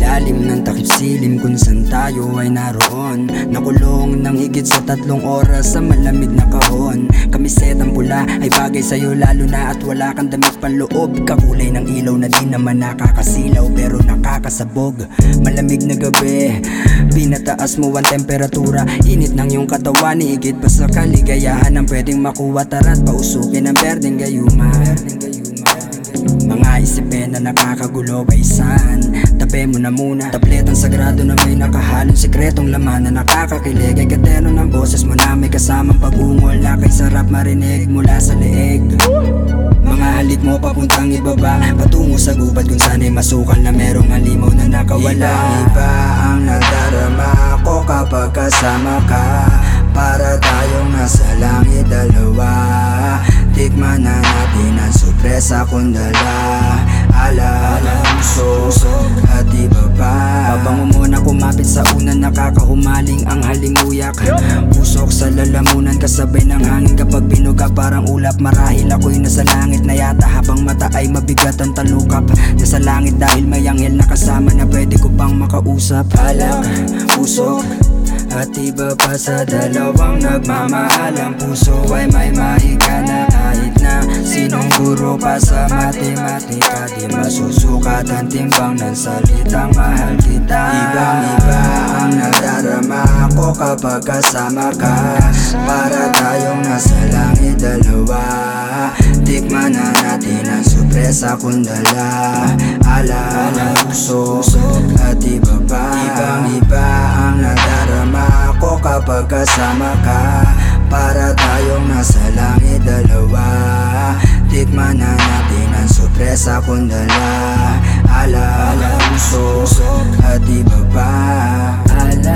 ilalim ng takip silim kung saan tayo ay naroon. Nakulong ng higit sa tatlong oras sa malamig na kahon. Kamisetang pula ay bagay sa'yo lalo na at wala kang damit panloob Kakulay ng ilaw na di naman nakakasilaw pero nakakasabog. Malamig na gabi, pinataas mo ang temperatura. Init ng iyong katawan, higit pa sa kaligayahan Ang pwedeng makuha. Tara't pausukin ang berdeng gayuma. mga isipin na nakakagulo baysan Tabi mo na muna Tabletang sagrado na may nakahalong sikretong laman na nakakakilig. Ay katero ng boses mo na may kasamang pag-ungol Na sarap marinig mula sa leeg. Mga halik mo papuntang ibaba Patungo sa gubat kung sana'y masukal na merong halimaw na nakawala. Iba ang nadarama ko kapag kasama ka. Para tayong nasa langit dalawa. Tikman na natin ang sorpresa kong dala Alam, puso, at iba pa Habang umuna kumapit sa una nakakahumaling ang halimuyak Pusok sa lalamunan kasabay ng hangin kapag binuga parang ulap Marahil ako'y nasa langit na yata habang mata ay mabigat ang talukap Nasa langit dahil may anghel na kasama na pwede ko pang makausap Alak, pusok, at iba pa sa dalawang nagmamahal Ang puso ay may mahiga na kahit na Sinong guro pa sa matematika Di masusukat ang timbang ng salitang mahal kita. Ibang iba ang nadarama ko kapag kasama ka Para tayong nasa langit dalawa. Tikman na natin ang sorpresa kong dala Ala, puso, at iba kapag kasama ka Para tayong nasa langit dalawa. Tikman na natin ang sorpresa kong dala. Ala, ala, usok at iba pa Ala